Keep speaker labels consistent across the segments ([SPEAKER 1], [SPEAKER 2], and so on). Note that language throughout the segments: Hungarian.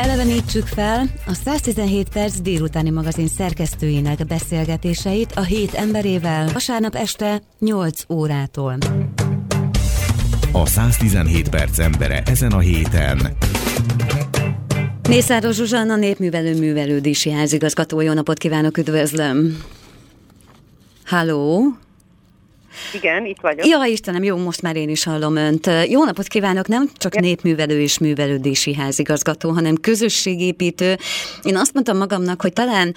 [SPEAKER 1] Elevenítsük fel a 117 perc délutáni magazin szerkesztőinek beszélgetéseit a hét emberével vasárnap este 8 órától.
[SPEAKER 2] A 117 perc embere ezen a héten.
[SPEAKER 1] Mészáros Zsuzsanna népművelő művelődési házigazgató. Jó napot kívánok, üdvözlöm! Halló!
[SPEAKER 3] Igen, itt vagyok.
[SPEAKER 1] Ja, Istenem, jó, most már én is hallom önt. Jó napot kívánok, nem csak ja. népművelő és művelődési házigazgató, hanem közösségépítő. Én azt mondtam magamnak, hogy talán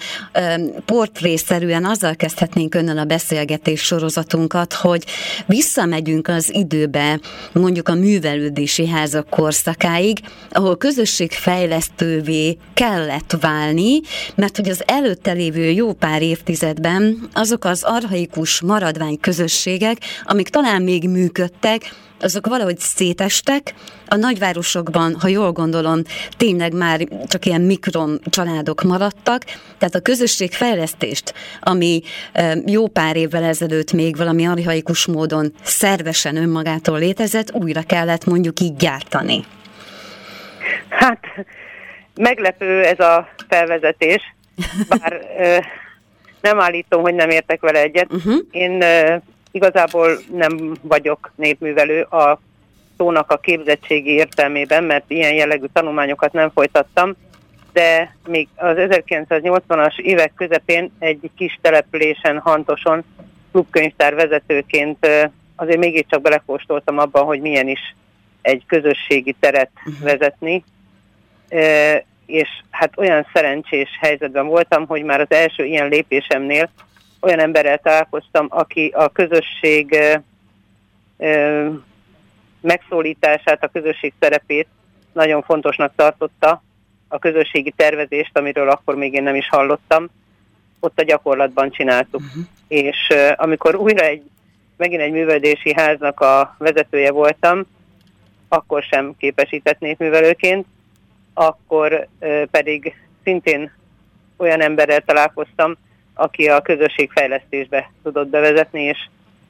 [SPEAKER 1] portrészerűen azzal kezdhetnénk önnel a beszélgetés sorozatunkat, hogy visszamegyünk az időbe, mondjuk a művelődési házak korszakáig, ahol közösségfejlesztővé kellett válni, mert hogy az előtte lévő jó pár évtizedben azok az arhaikus maradvány közösség közösségek, amik talán még működtek, azok valahogy szétestek. A nagyvárosokban, ha jól gondolom, tényleg már csak ilyen mikron családok maradtak. Tehát a közösségfejlesztést, ami jó pár évvel ezelőtt még valami arhaikus módon szervesen önmagától létezett, újra kellett mondjuk így gyártani.
[SPEAKER 3] Hát meglepő ez a felvezetés, bár nem állítom, hogy nem értek vele egyet. Uh-huh. Én Igazából nem vagyok népművelő a szónak a képzettségi értelmében, mert ilyen jellegű tanulmányokat nem folytattam, de még az 1980-as évek közepén egy kis településen, Hantoson klubkönyvtár vezetőként azért mégiscsak belekóstoltam abban, hogy milyen is egy közösségi teret uh-huh. vezetni, és hát olyan szerencsés helyzetben voltam, hogy már az első ilyen lépésemnél olyan emberrel találkoztam, aki a közösség megszólítását, a közösség szerepét nagyon fontosnak tartotta, a közösségi tervezést, amiről akkor még én nem is hallottam, ott a gyakorlatban csináltuk. Uh-huh. És amikor újra egy, megint egy művelési háznak a vezetője voltam, akkor sem képesített népművelőként, akkor pedig szintén olyan emberrel találkoztam, aki a közösségfejlesztésbe tudott bevezetni, és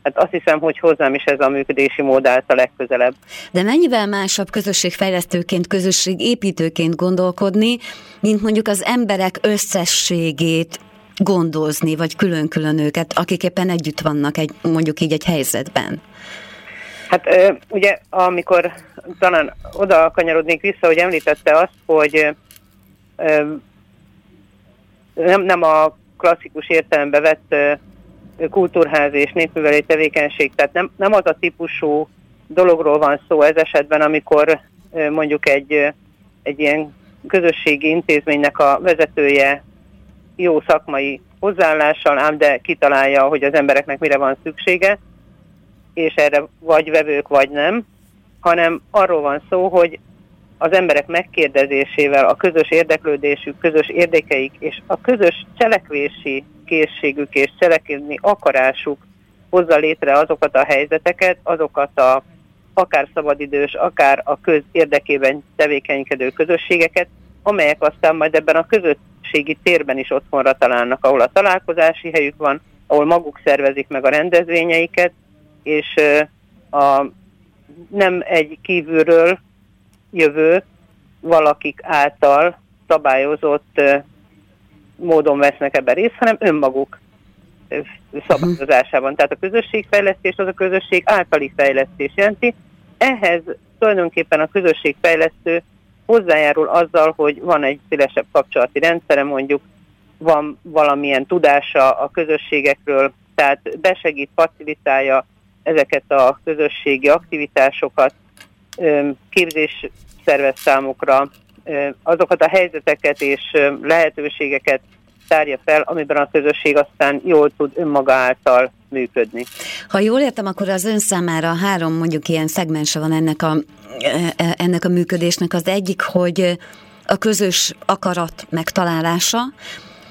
[SPEAKER 3] Hát azt hiszem, hogy hozzám is ez a működési mód állt a legközelebb.
[SPEAKER 1] De mennyivel másabb közösségfejlesztőként, közösségépítőként gondolkodni, mint mondjuk az emberek összességét gondozni, vagy külön-külön őket, akik éppen együtt vannak egy, mondjuk így egy helyzetben?
[SPEAKER 3] Hát ugye, amikor talán oda kanyarodnék vissza, hogy említette azt, hogy nem, nem a klasszikus értelembe vett kultúrház és népművelő tevékenység. Tehát nem, nem az a típusú dologról van szó ez esetben, amikor mondjuk egy, egy ilyen közösségi intézménynek a vezetője jó szakmai hozzáállással, ám de kitalálja, hogy az embereknek mire van szüksége, és erre vagy vevők, vagy nem, hanem arról van szó, hogy az emberek megkérdezésével a közös érdeklődésük, közös érdekeik és a közös cselekvési készségük és cselekedni akarásuk hozza létre azokat a helyzeteket, azokat a akár szabadidős, akár a köz érdekében tevékenykedő közösségeket, amelyek aztán majd ebben a közösségi térben is otthonra találnak, ahol a találkozási helyük van, ahol maguk szervezik meg a rendezvényeiket, és a, nem egy kívülről jövő valakik által szabályozott módon vesznek ebben részt, hanem önmaguk szabályozásában. Tehát a közösségfejlesztés az a közösség általi fejlesztés jelenti. Ehhez tulajdonképpen a közösségfejlesztő hozzájárul azzal, hogy van egy szélesebb kapcsolati rendszere, mondjuk van valamilyen tudása a közösségekről, tehát besegít, facilitálja ezeket a közösségi aktivitásokat, képzés szervez számukra, azokat a helyzeteket és lehetőségeket tárja fel, amiben a közösség aztán jól tud önmaga által működni.
[SPEAKER 1] Ha jól értem, akkor az ön számára három mondjuk ilyen szegmense van ennek a, e, e, ennek a működésnek. Az egyik, hogy a közös akarat megtalálása,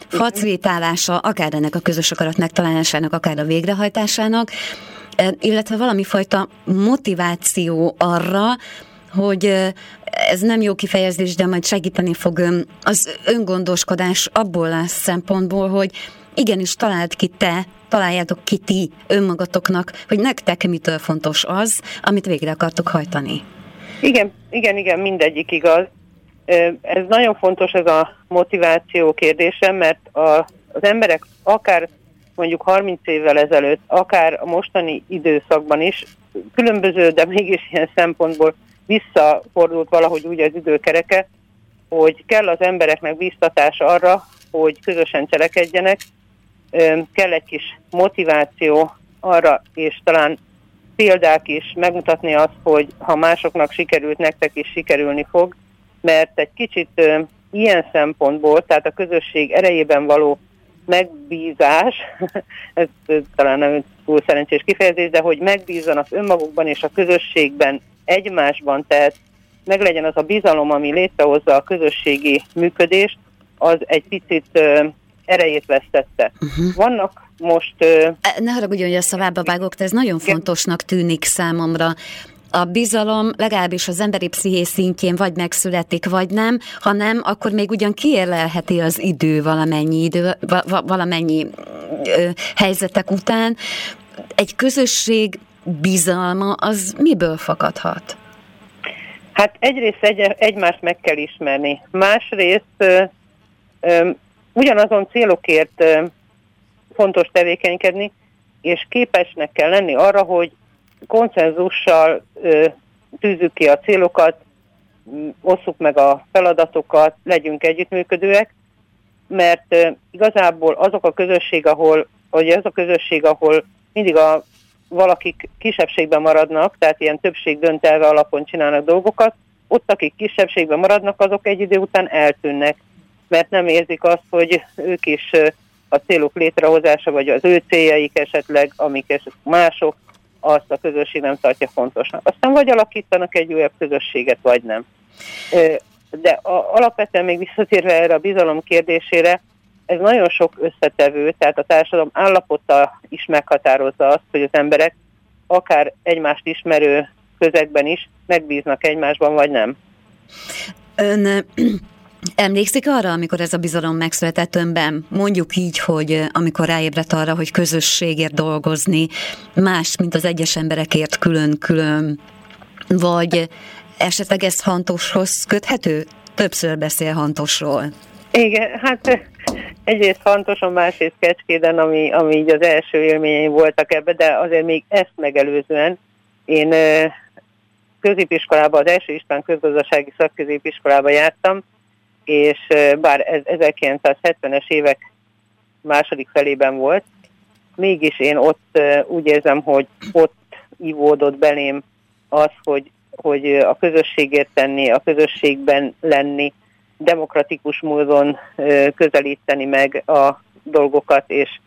[SPEAKER 1] facilitálása, akár ennek a közös akarat megtalálásának, akár a végrehajtásának, illetve valami fajta motiváció arra, hogy ez nem jó kifejezés, de majd segíteni fog az öngondoskodás abból a szempontból, hogy igenis talált ki te, találjátok ki ti önmagatoknak, hogy nektek mitől fontos az, amit végre akartok hajtani.
[SPEAKER 3] Igen, igen, igen, mindegyik igaz. Ez nagyon fontos ez a motiváció kérdése, mert a, az emberek akár mondjuk 30 évvel ezelőtt, akár a mostani időszakban is különböző, de mégis ilyen szempontból visszafordult valahogy úgy az időkereke, hogy kell az embereknek biztatás arra, hogy közösen cselekedjenek, kell egy kis motiváció arra, és talán példák is megmutatni azt, hogy ha másoknak sikerült, nektek is sikerülni fog, mert egy kicsit ilyen szempontból, tehát a közösség erejében való megbízás, ez talán nem túl szerencsés kifejezés, de hogy megbízzanak önmagukban és a közösségben egymásban, tehát meglegyen az a bizalom, ami létrehozza a közösségi működést, az egy picit erejét vesztette. Uh-huh. Vannak most...
[SPEAKER 1] Ne haragudjon, hogy a szavába vágok, de ez nagyon fontosnak tűnik számomra a bizalom legalábbis az emberi psziché szintjén vagy megszületik, vagy nem, ha nem, akkor még ugyan kiérlelheti az idő valamennyi idő, valamennyi ö, helyzetek után. Egy közösség bizalma az miből fakadhat?
[SPEAKER 3] Hát egyrészt egy, egymást meg kell ismerni, másrészt ö, ö, ugyanazon célokért ö, fontos tevékenykedni, és képesnek kell lenni arra, hogy konszenzussal tűzzük ki a célokat, osszuk meg a feladatokat, legyünk együttműködőek, mert igazából azok a közösség, ahol, vagy az a közösség, ahol mindig a valakik kisebbségben maradnak, tehát ilyen többség döntelve alapon csinálnak dolgokat, ott akik kisebbségben maradnak, azok egy idő után eltűnnek, mert nem érzik azt, hogy ők is a célok létrehozása, vagy az ő céljaik esetleg, amik esetleg mások, azt a közösség nem tartja fontosnak. Aztán vagy alakítanak egy újabb közösséget, vagy nem. De a, alapvetően még visszatérve erre a bizalom kérdésére, ez nagyon sok összetevő, tehát a társadalom állapota is meghatározza azt, hogy az emberek akár egymást ismerő közegben is megbíznak egymásban, vagy nem.
[SPEAKER 1] Ön Emlékszik arra, amikor ez a bizalom megszületett önben? Mondjuk így, hogy amikor ráébredt arra, hogy közösségért dolgozni, más, mint az egyes emberekért külön-külön, vagy esetleg ez Hantoshoz köthető? Többször beszél Hantosról.
[SPEAKER 3] Igen, hát egyrészt Hantoson, másrészt Kecskéden, ami, ami így az első élményeim voltak ebbe, de azért még ezt megelőzően én középiskolában, az első István közgazdasági szakközépiskolába jártam, és bár ez 1970-es évek második felében volt, mégis én ott úgy érzem, hogy ott ivódott belém az, hogy, hogy a közösségért tenni, a közösségben lenni, demokratikus módon közelíteni meg a dolgokat, és,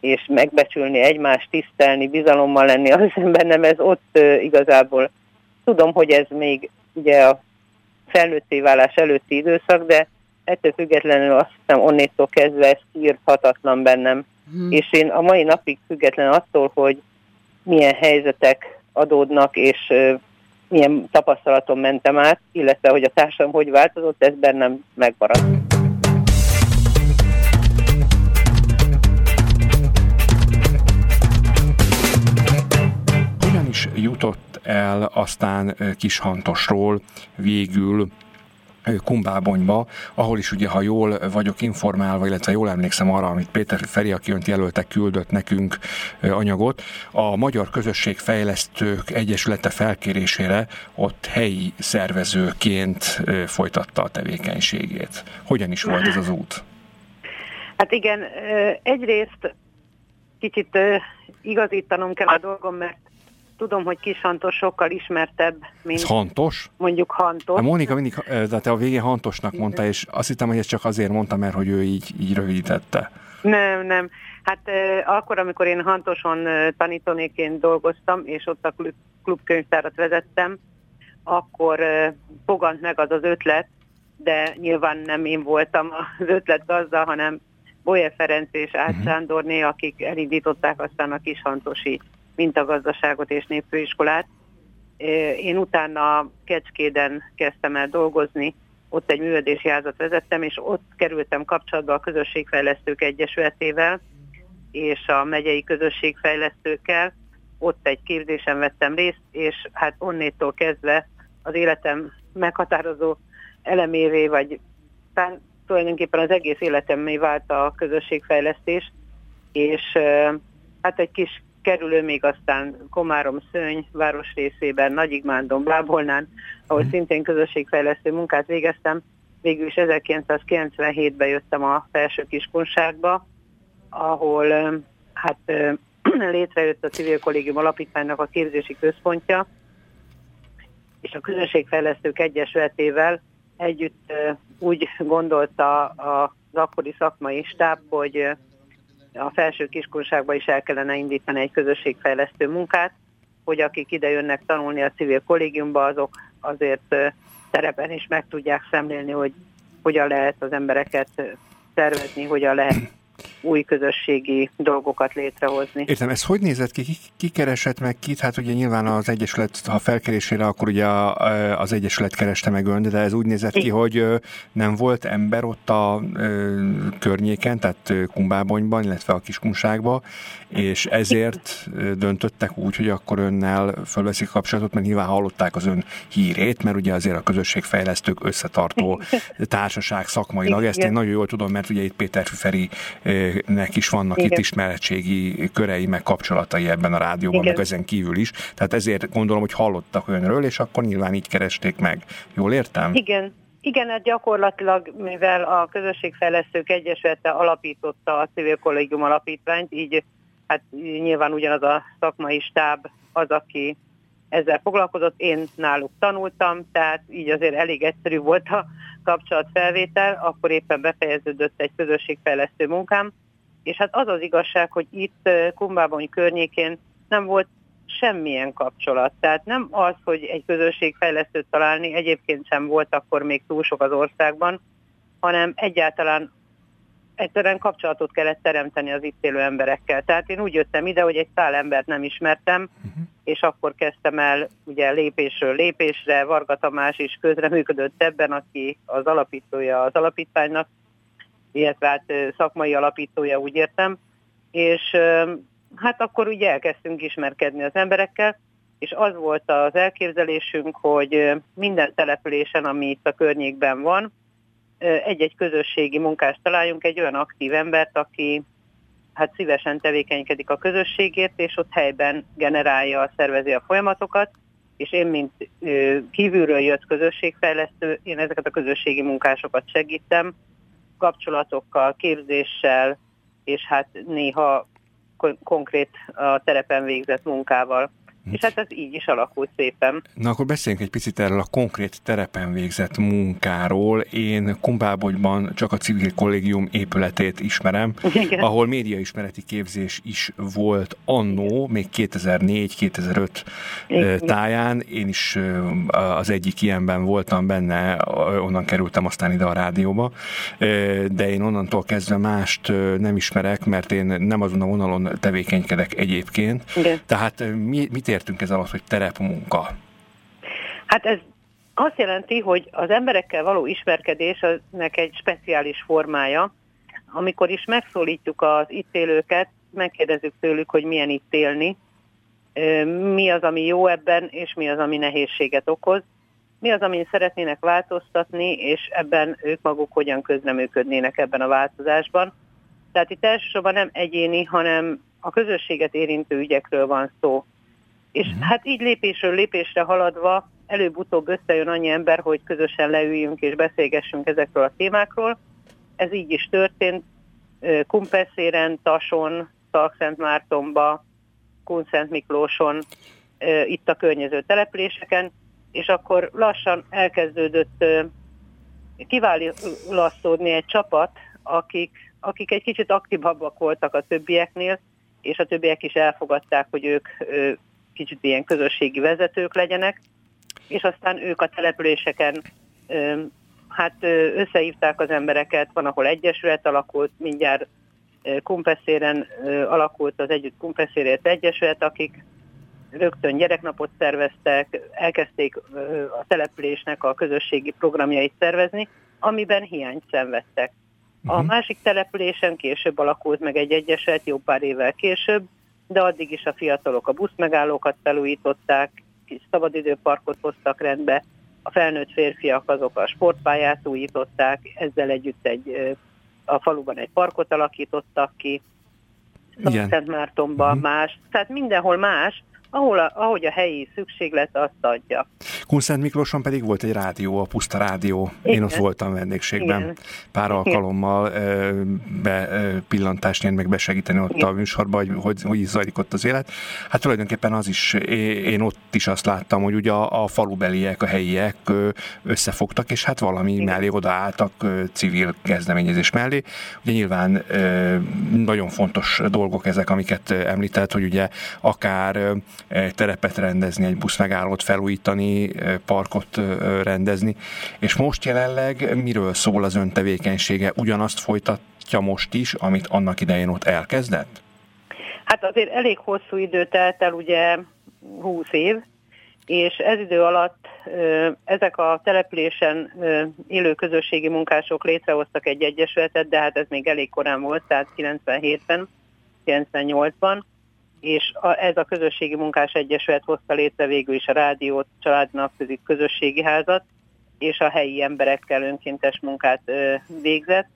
[SPEAKER 3] és megbecsülni egymást, tisztelni, bizalommal lenni, az bennem ez ott igazából. Tudom, hogy ez még ugye a felnőtté válás előtti időszak, de ettől függetlenül azt hiszem onnétól kezdve ez írhatatlan bennem. Hmm. És én a mai napig független attól, hogy milyen helyzetek adódnak, és milyen tapasztalaton mentem át, illetve hogy a társam hogy változott, ez bennem megmaradt.
[SPEAKER 4] Hogyan is jutott el aztán Kishantosról végül Kumbábonyba, ahol is ugye, ha jól vagyok informálva, illetve jól emlékszem arra, amit Péter Feri, aki önt jelöltek, küldött nekünk anyagot, a Magyar Közösség Fejlesztők Egyesülete felkérésére ott helyi szervezőként folytatta a tevékenységét. Hogyan is volt ez az út?
[SPEAKER 3] Hát igen, egyrészt kicsit igazítanom kell a dolgom, mert tudom, hogy kis Hantos sokkal ismertebb, mint
[SPEAKER 4] ez Hantos?
[SPEAKER 3] mondjuk Hantos. A
[SPEAKER 4] hát Mónika mindig, de te a végén Hantosnak mondta, és azt hittem, hogy ez csak azért mondta, mert hogy ő így, így rövidítette.
[SPEAKER 3] Nem, nem. Hát eh, akkor, amikor én Hantoson eh, tanítónéként dolgoztam, és ott a klub, klubkönyvtárat vezettem, akkor eh, fogant meg az az ötlet, de nyilván nem én voltam az ötlet gazda, hanem Bolye Ferenc és Ács uh-huh. Sándorné, akik elindították aztán a kis Hantosi mintagazdaságot és népfőiskolát. Én utána Kecskéden kezdtem el dolgozni, ott egy művődési házat vezettem, és ott kerültem kapcsolatba a Közösségfejlesztők Egyesületével és a megyei közösségfejlesztőkkel. Ott egy képzésen vettem részt, és hát onnétól kezdve az életem meghatározó elemévé, vagy tán, tulajdonképpen az egész életemmé vált a közösségfejlesztés, és hát egy kis kerülő még aztán Komárom Szöny városrészében, Nagyigmándon, Bábolnán, ahol mm. szintén közösségfejlesztő munkát végeztem. Végül is 1997-ben jöttem a felső kiskunságba, ahol hát létrejött a Civil Kollégium Alapítványnak a képzési központja, és a Közösségfejlesztők Egyesületével együtt úgy gondolta az akkori szakmai stáb, hogy a felső kiskunságban is el kellene indítani egy közösségfejlesztő munkát, hogy akik ide jönnek tanulni a civil kollégiumba, azok azért terepen is meg tudják szemlélni, hogy hogyan lehet az embereket szervezni, hogyan lehet új közösségi dolgokat létrehozni.
[SPEAKER 4] Értem, ez hogy nézett ki? Ki, ki keresett meg kit? Hát ugye nyilván az Egyesület, ha felkerésére, akkor ugye az Egyesület kereste meg ön, de ez úgy nézett ki, hogy nem volt ember ott a környéken, tehát Kumbábonyban, illetve a Kiskunságban, és ezért döntöttek úgy, hogy akkor önnel fölveszik kapcsolatot, mert nyilván hallották az ön hírét, mert ugye azért a közösségfejlesztők összetartó társaság szakmailag, ezt én nagyon jól tudom, mert ugye itt Péter Feri nek is vannak Igen. itt ismeretségi körei, meg kapcsolatai ebben a rádióban, Igen. meg ezen kívül is. Tehát ezért gondolom, hogy hallottak önről, és akkor nyilván így keresték meg. Jól értem?
[SPEAKER 3] Igen, igen, hát gyakorlatilag, mivel a Közösségfejlesztők Egyesülete alapította a Civil Kollégium Alapítványt, így hát nyilván ugyanaz a szakmai stáb az, aki ezzel foglalkozott, én náluk tanultam, tehát így azért elég egyszerű volt a kapcsolatfelvétel, akkor éppen befejeződött egy közösségfejlesztő munkám, és hát az az igazság, hogy itt Kumbábony környékén nem volt semmilyen kapcsolat. Tehát nem az, hogy egy közösségfejlesztőt találni, egyébként sem volt akkor még túl sok az országban, hanem egyáltalán egyszerűen kapcsolatot kellett teremteni az itt élő emberekkel. Tehát én úgy jöttem ide, hogy egy szál embert nem ismertem, uh-huh. és akkor kezdtem el ugye lépésről lépésre, Varga Tamás is közreműködött ebben, aki az alapítója az alapítványnak, illetve hát szakmai alapítója, úgy értem, és hát akkor ugye elkezdtünk ismerkedni az emberekkel, és az volt az elképzelésünk, hogy minden településen, ami itt a környékben van, egy-egy közösségi munkást találjunk, egy olyan aktív embert, aki hát szívesen tevékenykedik a közösségért, és ott helyben generálja, szervezi a folyamatokat, és én, mint kívülről jött közösségfejlesztő, én ezeket a közösségi munkásokat segítem, kapcsolatokkal, képzéssel, és hát néha konkrét a terepen végzett munkával. És hát ez így is alakult szépen.
[SPEAKER 4] Na akkor beszéljünk egy picit erről a konkrét terepen végzett munkáról. Én Kumbábogyban csak a civil kollégium épületét ismerem, Igen. ahol médiaismereti képzés is volt annó, még 2004-2005 táján. Én is az egyik ilyenben voltam benne, onnan kerültem aztán ide a rádióba, de én onnantól kezdve mást nem ismerek, mert én nem azon a vonalon tevékenykedek egyébként. Igen. Tehát mi, mit értünk ez alatt, hogy terepmunka?
[SPEAKER 3] Hát ez azt jelenti, hogy az emberekkel való ismerkedés aznek egy speciális formája, amikor is megszólítjuk az itt élőket, megkérdezzük tőlük, hogy milyen itt élni, mi az, ami jó ebben, és mi az, ami nehézséget okoz, mi az, amin szeretnének változtatni, és ebben ők maguk hogyan közreműködnének ebben a változásban. Tehát itt elsősorban nem egyéni, hanem a közösséget érintő ügyekről van szó. És uh-huh. hát így lépésről lépésre haladva előbb-utóbb összejön annyi ember, hogy közösen leüljünk és beszélgessünk ezekről a témákról. Ez így is történt. Kumpeszéren, Tason, Szalkszent Kunszent Miklóson, itt a környező településeken, és akkor lassan elkezdődött kiválasztódni egy csapat, akik, akik egy kicsit aktívabbak voltak a többieknél, és a többiek is elfogadták, hogy ők kicsit ilyen közösségi vezetők legyenek, és aztán ők a településeken hát összehívták az embereket, van, ahol egyesület alakult, mindjárt Kumpeszéren alakult az Együtt Kumpeszérért Egyesület, akik rögtön gyereknapot szerveztek, elkezdték a településnek a közösségi programjait szervezni, amiben hiányt szenvedtek. A uh-huh. másik településen később alakult meg egy egyesület, jó pár évvel később, de addig is a fiatalok a buszmegállókat felújították, kis szabadidőparkot hoztak rendbe, a felnőtt férfiak azok a sportpályát újították, ezzel együtt egy, a faluban egy parkot alakítottak ki, Szent Mártonban uh-huh. más, tehát mindenhol más, ahol a, ahogy a helyi szükséglet azt adja.
[SPEAKER 4] Kunszent Miklóson pedig volt egy rádió, a Puszta Rádió. Igen. Én ott voltam vendégségben. Igen. Pár alkalommal be pillantást nyerni, meg besegíteni ott Igen. a műsorban, hogy, hogy, hogy is zajlik ott az élet. Hát tulajdonképpen az is, én ott is azt láttam, hogy ugye a, a falubeliek, a helyiek összefogtak, és hát valami Igen. mellé odaálltak civil kezdeményezés mellé. Ugye nyilván nagyon fontos dolgok ezek, amiket említett, hogy ugye akár terepet rendezni, egy buszmegállót felújítani, parkot rendezni. És most jelenleg miről szól az ön tevékenysége? Ugyanazt folytatja most is, amit annak idején ott elkezdett?
[SPEAKER 3] Hát azért elég hosszú idő telt el, ugye 20 év, és ez idő alatt ezek a településen élő közösségi munkások létrehoztak egy egyesületet, de hát ez még elég korán volt, tehát 97-ben, 98-ban, és a, ez a közösségi munkás egyesület hozta létre végül is a rádiót, családnak közösségi házat, és a helyi emberekkel önkéntes munkát ö, végzett.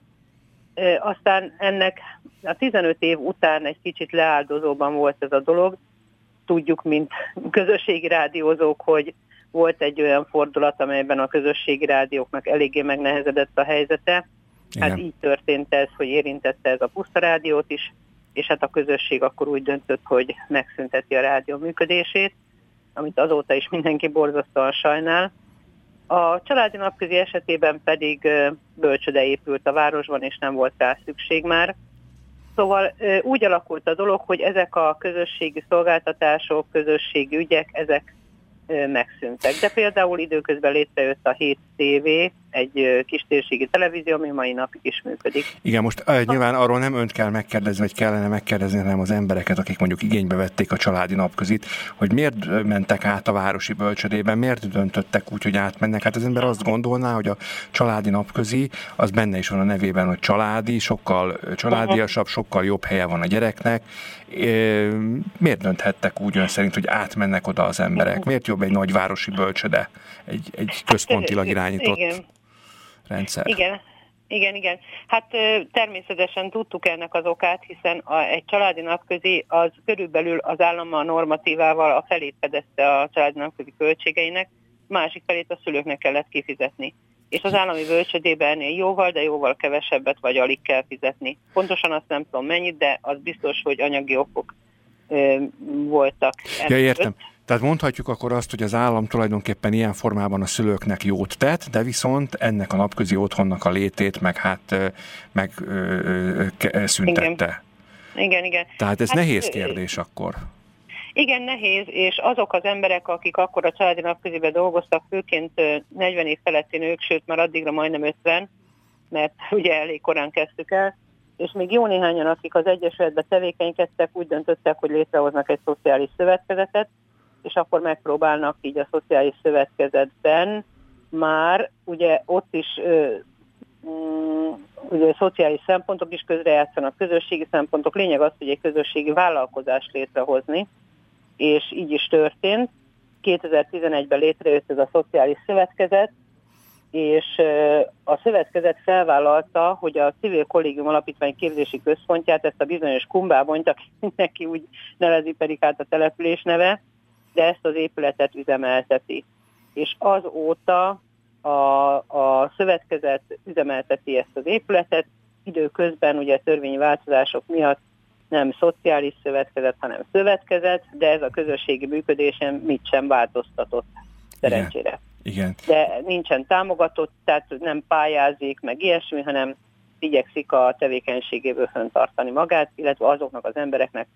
[SPEAKER 3] Ö, aztán ennek a 15 év után egy kicsit leáldozóban volt ez a dolog. Tudjuk, mint közösségi rádiózók, hogy volt egy olyan fordulat, amelyben a közösségi rádióknak eléggé megnehezedett a helyzete. Hát Igen. Hát így történt ez, hogy érintette ez a puszta rádiót is, és hát a közösség akkor úgy döntött, hogy megszünteti a rádió működését, amit azóta is mindenki borzasztóan sajnál. A családi napközi esetében pedig bölcsöde épült a városban, és nem volt rá szükség már. Szóval úgy alakult a dolog, hogy ezek a közösségi szolgáltatások, közösségi ügyek, ezek megszűntek. De például időközben létrejött a 7 TV, egy kistérségi televízió, ami mai napig is működik.
[SPEAKER 4] Igen, most uh, nyilván arról nem önt kell megkérdezni, vagy kellene megkérdezni, hanem az embereket, akik mondjuk igénybe vették a családi napközit, hogy miért mentek át a városi bölcsödében, miért döntöttek úgy, hogy átmennek. Hát az ember azt gondolná, hogy a családi napközi, az benne is van a nevében, hogy családi, sokkal családiasabb, sokkal jobb helye van a gyereknek. Miért dönthettek úgy ön szerint, hogy átmennek oda az emberek? Miért jobb egy nagyvárosi bölcsöde, egy, egy központilag irányított? Igen rendszer.
[SPEAKER 3] Igen, igen, igen. Hát természetesen tudtuk ennek az okát, hiszen a, egy családi napközi az körülbelül az állam a normatívával a felét fedezte a családi napközi költségeinek, másik felét a szülőknek kellett kifizetni. És az állami bölcsödében jóval, de jóval kevesebbet vagy alig kell fizetni. Pontosan azt nem tudom mennyit, de az biztos, hogy anyagi okok ö, voltak.
[SPEAKER 4] Ja, értem. Öt. Tehát mondhatjuk akkor azt, hogy az állam tulajdonképpen ilyen formában a szülőknek jót tett, de viszont ennek a napközi otthonnak a létét meg hát meg ö, ö, szüntette.
[SPEAKER 3] Igen. igen, igen.
[SPEAKER 4] Tehát ez hát, nehéz kérdés akkor.
[SPEAKER 3] Igen, nehéz, és azok az emberek, akik akkor a családi napköziben dolgoztak, főként 40 év feletti nők, sőt már addigra majdnem 50, mert ugye elég korán kezdtük el, és még jó néhányan, akik az Egyesületben tevékenykedtek, úgy döntöttek, hogy létrehoznak egy szociális szövetkezetet, és akkor megpróbálnak így a szociális szövetkezetben már, ugye ott is mm, ugye szociális szempontok is közrejátszanak, közösségi szempontok. Lényeg az, hogy egy közösségi vállalkozást létrehozni, és így is történt. 2011-ben létrejött ez a szociális szövetkezet, és a szövetkezet felvállalta, hogy a Civil Kollégium Alapítvány Képzési Központját, ezt a bizonyos kumbábonyt, aki neki úgy nevezi pedig át a település neve, de ezt az épületet üzemelteti. És azóta a, a szövetkezet üzemelteti ezt az épületet, időközben ugye törvényi változások miatt nem szociális szövetkezet, hanem szövetkezet, de ez a közösségi működésen mit sem változtatott szerencsére.
[SPEAKER 4] Igen.
[SPEAKER 3] De nincsen támogatott, tehát nem pályázik, meg ilyesmi, hanem igyekszik a tevékenységéből föntartani magát, illetve azoknak az embereknek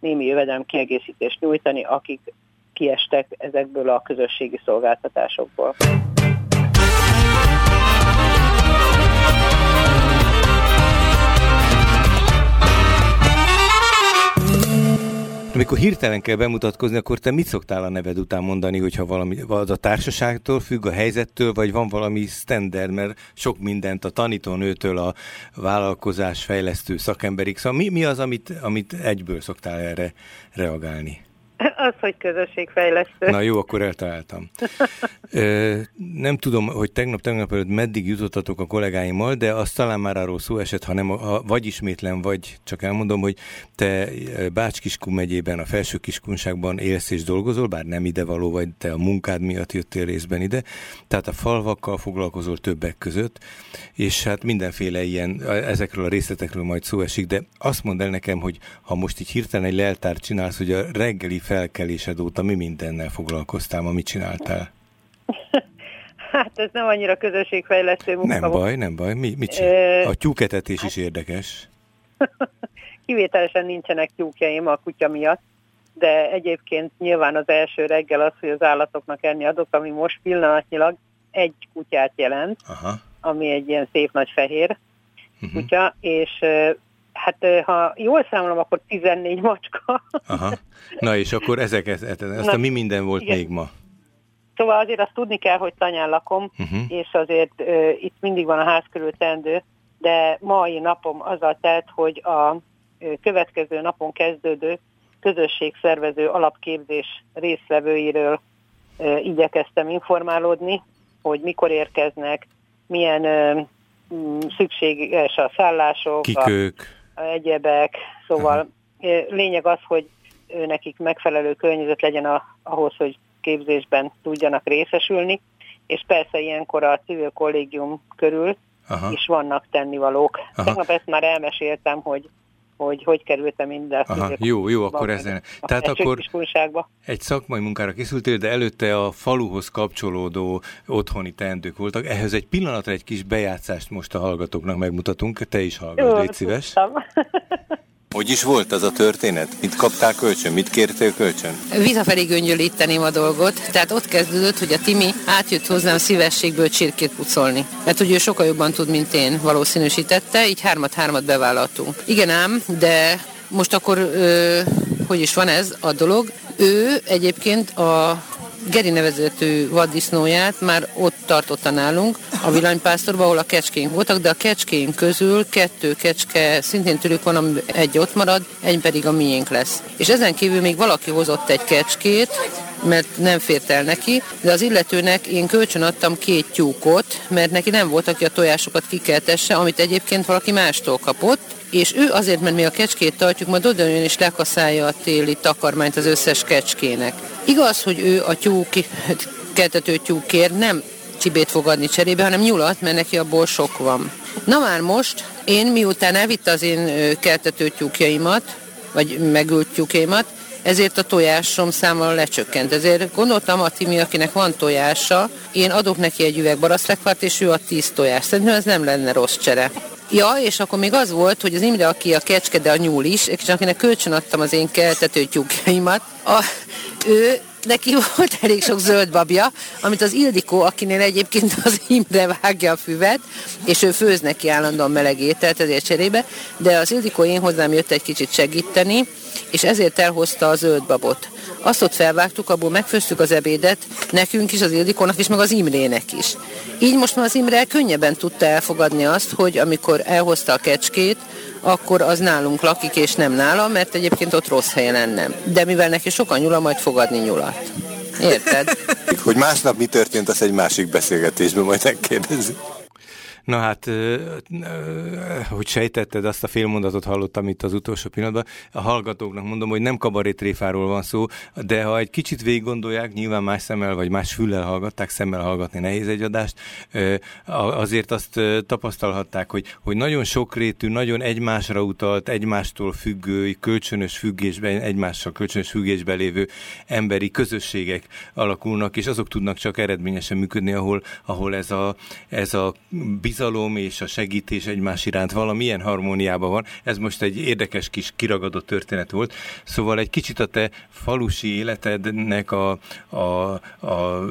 [SPEAKER 3] némi jövedelem kiegészítést nyújtani, akik kiestek ezekből a közösségi szolgáltatásokból.
[SPEAKER 5] Amikor hirtelen kell bemutatkozni, akkor te mit szoktál a neved után mondani, hogyha valami az a társaságtól függ, a helyzettől, vagy van valami standard, mert sok mindent a tanítónőtől a vállalkozás fejlesztő szakemberig. Szóval mi, mi az, amit, amit egyből szoktál erre reagálni?
[SPEAKER 3] Az, hogy közösségfejlesztő.
[SPEAKER 5] Na jó, akkor eltaláltam. nem tudom, hogy tegnap-tegnap előtt meddig jutottatok a kollégáimmal, de azt talán már arról szó esett, ha nem, vagy ismétlen, vagy csak elmondom, hogy te Bács-Kiskun megyében, a felső Kiskunságban élsz és dolgozol, bár nem ide való, vagy te a munkád miatt jöttél részben ide, tehát a falvakkal foglalkozol többek között, és hát mindenféle ilyen, ezekről a részletekről majd szó esik, de azt mondd el nekem, hogy ha most így hirtelen egy leltárt csinálsz, hogy a reggeli felkelésed óta mi mindennel foglalkoztál, ma mit csináltál?
[SPEAKER 3] Hát ez nem annyira közösségfejlesztő munka.
[SPEAKER 5] Nem baj, nem baj. Mi, mit csinál? A tyúketetés hát... is érdekes.
[SPEAKER 3] Kivételesen nincsenek tyúkjaim a kutya miatt, de egyébként nyilván az első reggel az, hogy az állatoknak enni adok, ami most pillanatnyilag egy kutyát jelent, Aha. ami egy ilyen szép nagy fehér uh-huh. kutya, és Hát ha jól számolom, akkor 14 macska.
[SPEAKER 5] Aha. Na és akkor ezek, ezt Na, a mi minden volt igen. még ma?
[SPEAKER 3] Szóval azért azt tudni kell, hogy tanyán lakom, uh-huh. és azért uh, itt mindig van a ház körül tendő, de mai napom azzal telt, hogy a uh, következő napon kezdődő közösségszervező alapképzés részvevőiről uh, igyekeztem informálódni, hogy mikor érkeznek, milyen uh, szükséges a szállások,
[SPEAKER 5] Kik a, ők?
[SPEAKER 3] Egyebek, szóval uh-huh. lényeg az, hogy nekik megfelelő környezet legyen a, ahhoz, hogy képzésben tudjanak részesülni, és persze ilyenkor a civil kollégium körül Aha. is vannak tennivalók. Aha. Tegnap ezt már elmeséltem, hogy hogy hogy kerültem minden.
[SPEAKER 5] Aha, jó, jó, akkor ezen. Tehát akkor egy szakmai munkára készültél, de előtte a faluhoz kapcsolódó otthoni teendők voltak. Ehhez egy pillanatra egy kis bejátszást most a hallgatóknak megmutatunk. Te is hallgass, légy szíves. Hogy is volt az a történet? Mit kaptál kölcsön? Mit kértél kölcsön?
[SPEAKER 6] Visszafelé göngyölíteném a dolgot. Tehát ott kezdődött, hogy a Timi átjött hozzám szívességből csirkét pucolni. Mert hogy ő sokkal jobban tud, mint én, valószínűsítette, így hármat-hármat bevállaltunk. Igen ám, de most akkor, ö, hogy is van ez a dolog? Ő egyébként a Geri nevezetű vaddisznóját már ott tartotta nálunk, a villanypásztorban, ahol a kecskénk voltak, de a kecskénk közül kettő kecske szintén tőlük van, ami egy ott marad, egy pedig a miénk lesz. És ezen kívül még valaki hozott egy kecskét, mert nem fért el neki, de az illetőnek én kölcsön adtam két tyúkot, mert neki nem volt, aki a tojásokat kikeltesse, amit egyébként valaki mástól kapott, és ő azért, mert mi a kecskét tartjuk, majd oda jön és lekaszálja a téli takarmányt az összes kecskének. Igaz, hogy ő a tyúk, keltető tyúkért nem csibét fog adni cserébe, hanem nyulat, mert neki abból sok van. Na már most, én miután elvitte az én keltető tyúkjaimat, vagy megült tyúkjaimat, ezért a tojásom száma lecsökkent. Ezért gondoltam a Timi, akinek van tojása, én adok neki egy üveg baraszlekvart, és ő a tíz tojás. Szerintem ez nem lenne rossz csere. Ja, és akkor még az volt, hogy az Imre, aki a kecske, de a nyúl is, és akinek kölcsön adtam az én keltető tyúkjaimat, a, ő neki volt elég sok zöld babja, amit az Ildikó, akinél egyébként az Imre vágja a füvet, és ő főz neki állandóan meleg ételt ezért cserébe, de az Ildikó én hozzám jött egy kicsit segíteni, és ezért elhozta a zöld babot. Azt ott felvágtuk, abból megfőztük az ebédet, nekünk is, az Ildikónak is, meg az Imrének is. Így most már az Imre könnyebben tudta elfogadni azt, hogy amikor elhozta a kecskét, akkor az nálunk lakik, és nem nála, mert egyébként ott rossz helyen lenne. De mivel neki sokan nyula, majd fogadni nyulat. Érted?
[SPEAKER 5] hogy másnap mi történt, az egy másik beszélgetésben majd megkérdezzük. Na hát, hogy sejtetted, azt a félmondatot hallottam itt az utolsó pillanatban. A hallgatóknak mondom, hogy nem kabarétréfáról van szó, de ha egy kicsit végig gondolják, nyilván más szemmel vagy más füllel hallgatták, szemmel hallgatni nehéz egy adást, azért azt tapasztalhatták, hogy, hogy nagyon sokrétű, nagyon egymásra utalt, egymástól függő, kölcsönös függésben, egymással kölcsönös függésben lévő emberi közösségek alakulnak, és azok tudnak csak eredményesen működni, ahol, ahol ez a, ez a bizalom és a segítés egymás iránt valamilyen harmóniában van. Ez most egy érdekes kis kiragadott történet volt. Szóval egy kicsit a te falusi életednek a, a, a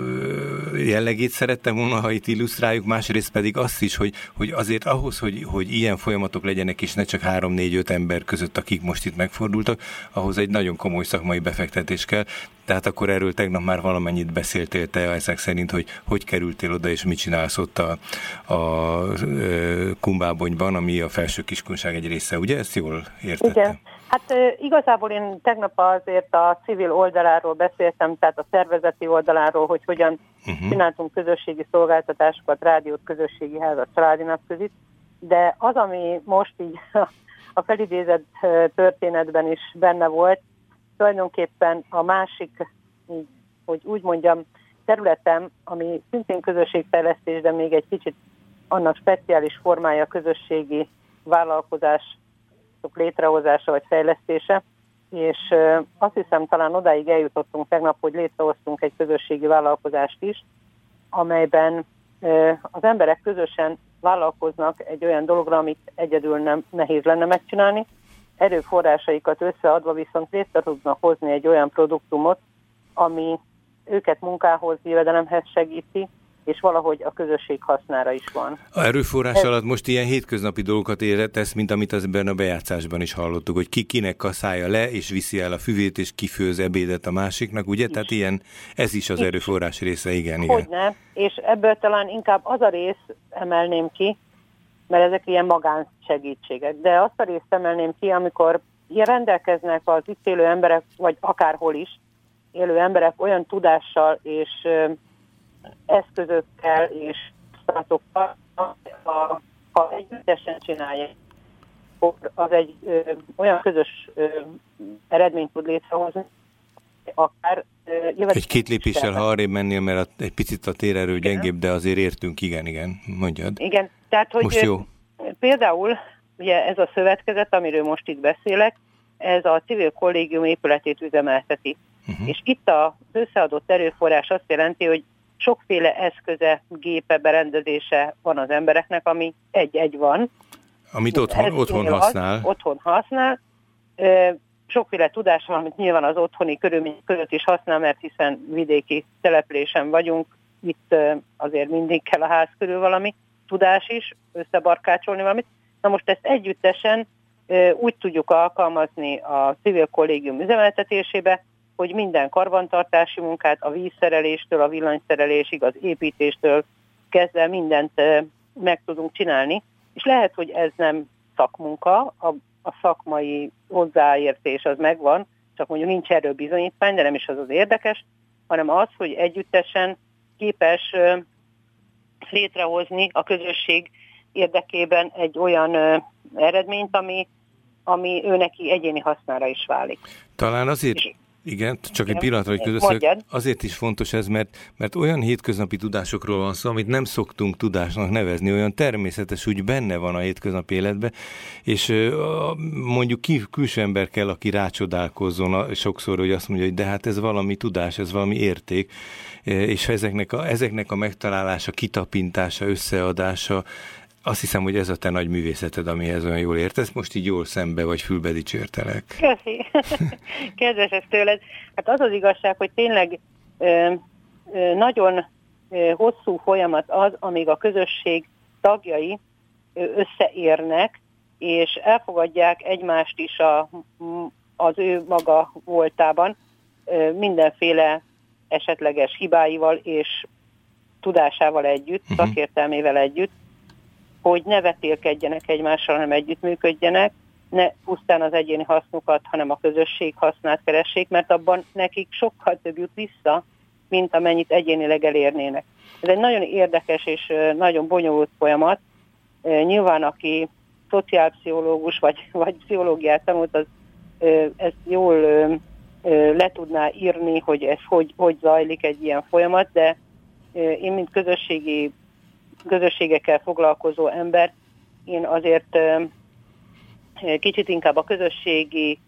[SPEAKER 5] jellegét szerettem volna, ha itt illusztráljuk, másrészt pedig azt is, hogy, hogy azért ahhoz, hogy, hogy ilyen folyamatok legyenek, és ne csak három-négy-öt ember között, akik most itt megfordultak, ahhoz egy nagyon komoly szakmai befektetés kell. Tehát akkor erről tegnap már valamennyit beszéltél te ezek szerint, hogy hogy kerültél oda, és mit csinálsz ott a, a Kumbábonyban, ami a felső kiskunság egy része, ugye? Ezt jól értettem?
[SPEAKER 3] Igen. Hát igazából én tegnap azért a civil oldaláról beszéltem, tehát a szervezeti oldaláról, hogy hogyan uh-huh. csináltunk közösségi szolgáltatásokat, rádiót, közösségi házat, családinak között, de az, ami most így a felidézett történetben is benne volt, tulajdonképpen a másik, hogy úgy mondjam, területem, ami szintén közösségfejlesztés, de még egy kicsit annak speciális formája közösségi vállalkozás létrehozása vagy fejlesztése, és azt hiszem talán odáig eljutottunk tegnap, hogy létrehoztunk egy közösségi vállalkozást is, amelyben az emberek közösen vállalkoznak egy olyan dologra, amit egyedül nem nehéz lenne megcsinálni, erőforrásaikat összeadva viszont létre tudnak hozni egy olyan produktumot, ami őket munkához, jövedelemhez segíti, és valahogy a közösség hasznára is van.
[SPEAKER 5] A erőforrás Ez... alatt most ilyen hétköznapi dolgokat értesz, mint amit az ebben a bejátszásban is hallottuk, hogy ki kinek kaszálja le, és viszi el a füvét, és kifőz ebédet a másiknak, ugye? Is. Tehát ilyen, ez is az erőforrás része, igen. igen.
[SPEAKER 3] Hogyne, és ebből talán inkább az a rész emelném ki, mert ezek ilyen magánsegítségek, de azt a részt emelném ki, amikor ilyen rendelkeznek az itt élő emberek, vagy akárhol is élő emberek olyan tudással és eszközökkel és startokkal, ha, ha együttesen csinálják, az egy ö, olyan közös ö, eredményt tud létrehozni, akár
[SPEAKER 5] egy két lépéssel, ha arrébb mennél, mert a, egy picit a térerő gyengébb, de azért értünk, igen, igen, mondjad.
[SPEAKER 3] Igen, tehát hogy most jó. például ugye ez a szövetkezet, amiről most itt beszélek, ez a civil kollégium épületét üzemelteti. Uh-huh. És itt az összeadott erőforrás azt jelenti, hogy sokféle eszköze, gépe, berendezése van az embereknek, ami egy-egy van.
[SPEAKER 5] Amit otthon, otthon használ.
[SPEAKER 3] Otthon használ. Sokféle tudás van, amit nyilván az otthoni körülmények között is használ, mert hiszen vidéki településen vagyunk, itt azért mindig kell a ház körül valami tudás is, összebarkácsolni valamit. Na most ezt együttesen úgy tudjuk alkalmazni a civil kollégium üzemeltetésébe, hogy minden karbantartási munkát a vízszereléstől, a villanyszerelésig, az építéstől kezdve mindent meg tudunk csinálni, és lehet, hogy ez nem szakmunka, a, szakmai hozzáértés az megvan, csak mondjuk nincs erről bizonyítvány, de nem is az az érdekes, hanem az, hogy együttesen képes létrehozni a közösség érdekében egy olyan eredményt, ami, ami ő neki egyéni hasznára is válik.
[SPEAKER 5] Talán azért igen, csak egy pillanatra, hogy közösszök. Azért is fontos ez, mert, mert olyan hétköznapi tudásokról van szó, amit nem szoktunk tudásnak nevezni, olyan természetes, úgy benne van a hétköznapi életben, és mondjuk ki, külső ember kell, aki rácsodálkozzon sokszor, hogy azt mondja, hogy de hát ez valami tudás, ez valami érték, és ezeknek a, ezeknek a megtalálása, kitapintása, összeadása, azt hiszem, hogy ez a te nagy művészeted, amihez olyan jól értesz. Most így jól szembe vagy fülbe dicsértelek.
[SPEAKER 3] Köszi. Kedves ez tőled. Hát az az igazság, hogy tényleg ö, ö, nagyon ö, hosszú folyamat az, amíg a közösség tagjai ö, összeérnek, és elfogadják egymást is a, az ő maga voltában ö, mindenféle esetleges hibáival és tudásával együtt, uh-huh. szakértelmével együtt, hogy ne vetélkedjenek egymással, hanem együttműködjenek, ne pusztán az egyéni hasznukat, hanem a közösség hasznát keressék, mert abban nekik sokkal több jut vissza, mint amennyit egyénileg elérnének. Ez egy nagyon érdekes és nagyon bonyolult folyamat. Nyilván, aki szociálpszichológus vagy, vagy pszichológiát tanult, az ezt jól le tudná írni, hogy ez hogy, hogy zajlik egy ilyen folyamat, de én, mint közösségi közösségekkel foglalkozó ember, én azért kicsit inkább a közösségi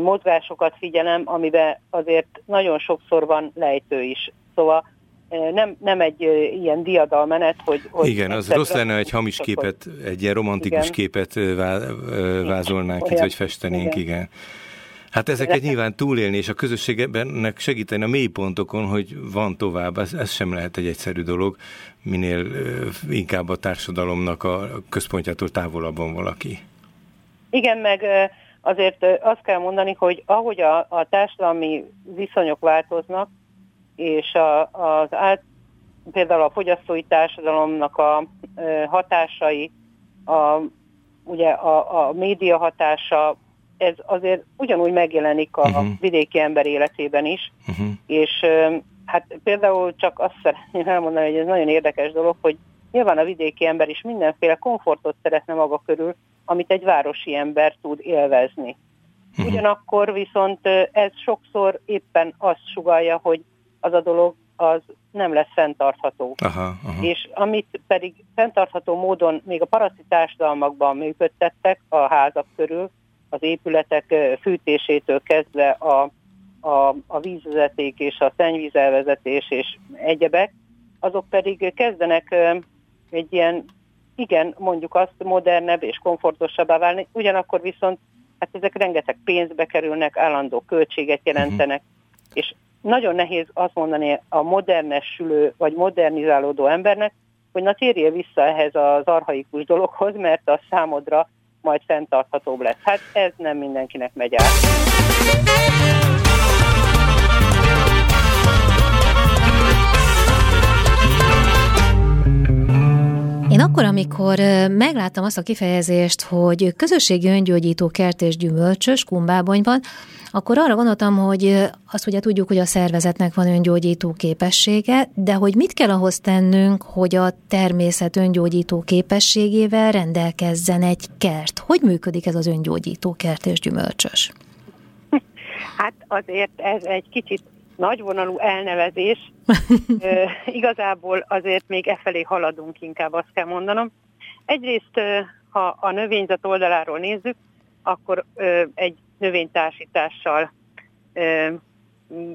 [SPEAKER 3] mozgásokat figyelem, amiben azért nagyon sokszor van lejtő is. Szóval nem, nem egy ilyen diadalmenet, hogy... hogy
[SPEAKER 5] Igen, az rossz lenne, egy hamis képet, egy ilyen romantikus igen. képet vázolnánk itt, vagy festenénk, igen. igen. Hát ezeket nyilván túlélni, és a közösségben segíteni a mélypontokon, hogy van tovább, ez, ez sem lehet egy egyszerű dolog, minél inkább a társadalomnak a központjától távolabban valaki.
[SPEAKER 3] Igen, meg azért azt kell mondani, hogy ahogy a, a társadalmi viszonyok változnak, és a, az át, például a fogyasztói társadalomnak a hatásai, a, ugye a, a média hatása, ez azért ugyanúgy megjelenik a uh-huh. vidéki ember életében is, uh-huh. és hát például csak azt szeretném elmondani, hogy ez nagyon érdekes dolog, hogy nyilván a vidéki ember is mindenféle komfortot szeretne maga körül, amit egy városi ember tud élvezni. Uh-huh. Ugyanakkor viszont ez sokszor éppen azt sugalja, hogy az a dolog az nem lesz fenntartható. Aha, aha. És amit pedig fenntartható módon még a paraszti társadalmakban működtettek a házak körül, az épületek fűtésétől kezdve a, a, a vízvezeték és a szennyvízelvezetés és egyebek, azok pedig kezdenek egy ilyen, igen, mondjuk azt modernebb és komfortosabbá válni, ugyanakkor viszont hát ezek rengeteg pénzbe kerülnek, állandó költséget jelentenek, uh-huh. és nagyon nehéz azt mondani a modernesülő vagy modernizálódó embernek, hogy na térjél vissza ehhez az arhaikus dologhoz, mert a számodra majd fenntarthatóbb lesz. Hát ez nem mindenkinek megy át.
[SPEAKER 7] Én akkor, amikor megláttam azt a kifejezést, hogy közösségi öngyógyító kert és gyümölcsös Kumbábonyban, akkor arra gondoltam, hogy azt ugye tudjuk, hogy a szervezetnek van öngyógyító képessége, de hogy mit kell ahhoz tennünk, hogy a természet öngyógyító képességével rendelkezzen egy kert? Hogy működik ez az öngyógyító kert és gyümölcsös?
[SPEAKER 3] Hát azért ez egy kicsit nagyvonalú elnevezés. Ö, igazából azért még e felé haladunk, inkább azt kell mondanom. Egyrészt, ha a növényzet oldaláról nézzük, akkor ö, egy növénytársítással ö,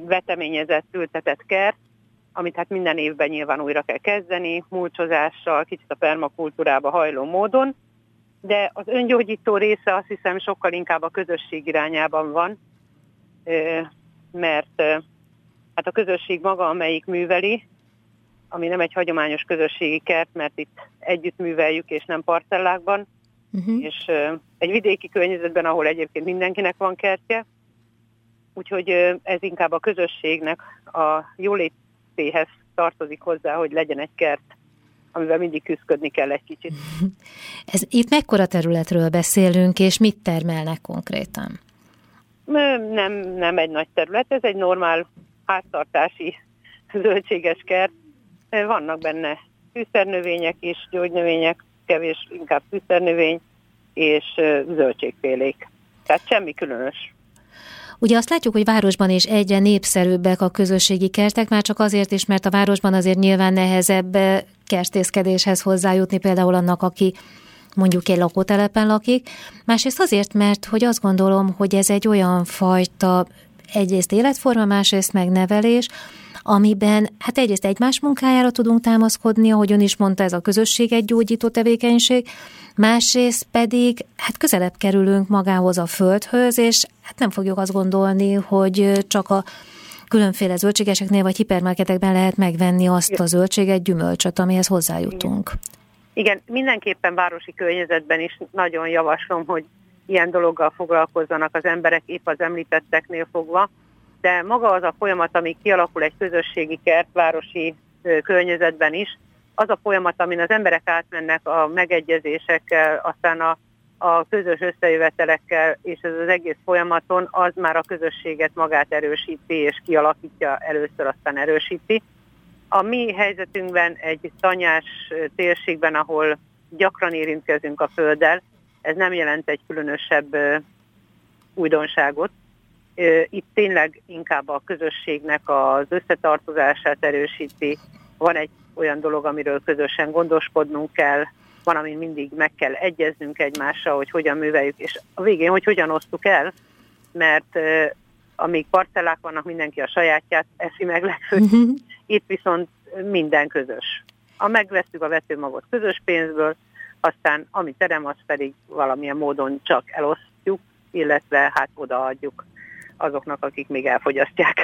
[SPEAKER 3] veteményezett, ültetett kert, amit hát minden évben nyilván újra kell kezdeni, mulcsozással, kicsit a permakultúrába hajló módon, de az öngyógyító része azt hiszem sokkal inkább a közösség irányában van, mert hát a közösség maga, amelyik műveli, ami nem egy hagyományos közösségi kert, mert itt együtt műveljük, és nem parcellákban, uh-huh. és egy vidéki környezetben, ahol egyébként mindenkinek van kertje, úgyhogy ez inkább a közösségnek a jólétéhez tartozik hozzá, hogy legyen egy kert, amivel mindig küzdködni kell egy kicsit.
[SPEAKER 7] Ez, itt mekkora területről beszélünk, és mit termelnek konkrétan?
[SPEAKER 3] Nem, nem egy nagy terület, ez egy normál háztartási zöldséges kert. Vannak benne fűszernövények is, gyógynövények, kevés, inkább fűszernövény, és zöldségfélék. Tehát semmi különös.
[SPEAKER 7] Ugye azt látjuk, hogy városban is egyre népszerűbbek a közösségi kertek, már csak azért is, mert a városban azért nyilván nehezebb kertészkedéshez hozzájutni, például annak, aki mondjuk egy lakótelepen lakik. Másrészt azért, mert hogy azt gondolom, hogy ez egy olyan fajta egyrészt életforma, másrészt megnevelés, amiben hát egyrészt egymás munkájára tudunk támaszkodni, ahogy ön is mondta, ez a közösség egy gyógyító tevékenység, másrészt pedig hát közelebb kerülünk magához a földhöz, és hát nem fogjuk azt gondolni, hogy csak a különféle zöldségeseknél vagy hipermarketekben lehet megvenni azt a zöldséget, gyümölcsöt, amihez hozzájutunk.
[SPEAKER 3] Igen, mindenképpen városi környezetben is nagyon javaslom, hogy ilyen dologgal foglalkozzanak az emberek, épp az említetteknél fogva, de maga az a folyamat, ami kialakul egy közösségi kert városi környezetben is, az a folyamat, amin az emberek átmennek a megegyezésekkel, aztán a, a közös összejövetelekkel, és ez az egész folyamaton, az már a közösséget magát erősíti, és kialakítja először, aztán erősíti. A mi helyzetünkben egy tanyás térségben, ahol gyakran érintkezünk a földdel, ez nem jelent egy különösebb újdonságot. Itt tényleg inkább a közösségnek az összetartozását erősíti. Van egy olyan dolog, amiről közösen gondoskodnunk kell, van, amin mindig meg kell egyeznünk egymással, hogy hogyan műveljük, és a végén, hogy hogyan osztuk el, mert amíg parcellák vannak, mindenki a sajátját eszi meg legfőbb. Uh-huh. Itt viszont minden közös. A megvesztük a vetőmagot közös pénzből, aztán ami terem, az pedig valamilyen módon csak elosztjuk, illetve hát odaadjuk azoknak, akik még elfogyasztják.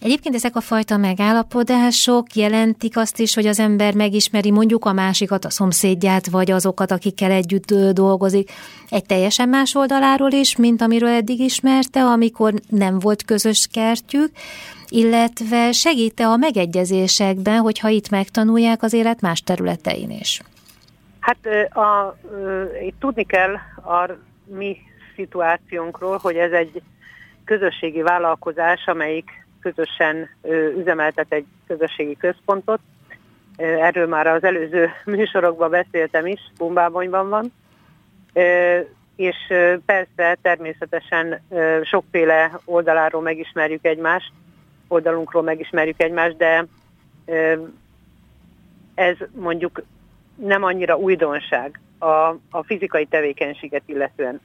[SPEAKER 7] Egyébként ezek a fajta megállapodások jelentik azt is, hogy az ember megismeri mondjuk a másikat, a szomszédját, vagy azokat, akikkel együtt dolgozik, egy teljesen más oldaláról is, mint amiről eddig ismerte, amikor nem volt közös kertjük, illetve segíte a megegyezésekben, hogyha itt megtanulják az élet más területein is.
[SPEAKER 3] Hát a, a, itt tudni kell a mi szituációnkról, hogy ez egy közösségi vállalkozás, amelyik közösen üzemeltet egy közösségi központot. Erről már az előző műsorokban beszéltem is, Bumbábonyban van. És persze természetesen sokféle oldaláról megismerjük egymást, oldalunkról megismerjük egymást, de ez mondjuk nem annyira újdonság a, a fizikai tevékenységet illetően.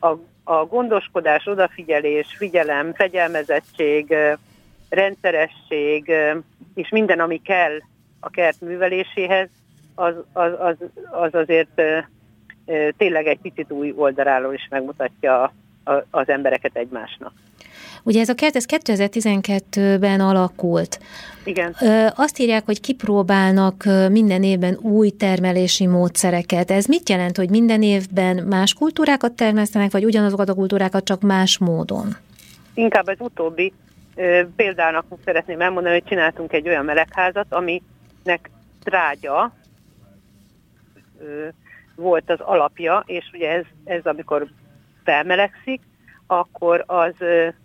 [SPEAKER 3] A, a gondoskodás, odafigyelés, figyelem, fegyelmezettség, rendszeresség és minden, ami kell a kert műveléséhez, az, az, az, az azért tényleg egy picit új oldaláról is megmutatja az embereket egymásnak.
[SPEAKER 7] Ugye ez a kert, ez 2012-ben alakult.
[SPEAKER 3] Igen.
[SPEAKER 7] Azt írják, hogy kipróbálnak minden évben új termelési módszereket. Ez mit jelent, hogy minden évben más kultúrákat termesztenek, vagy ugyanazokat a kultúrákat, csak más módon?
[SPEAKER 3] Inkább ez utóbbi. Példának szeretném elmondani, hogy csináltunk egy olyan melegházat, aminek trágya volt az alapja, és ugye ez, ez amikor felmelegszik, akkor az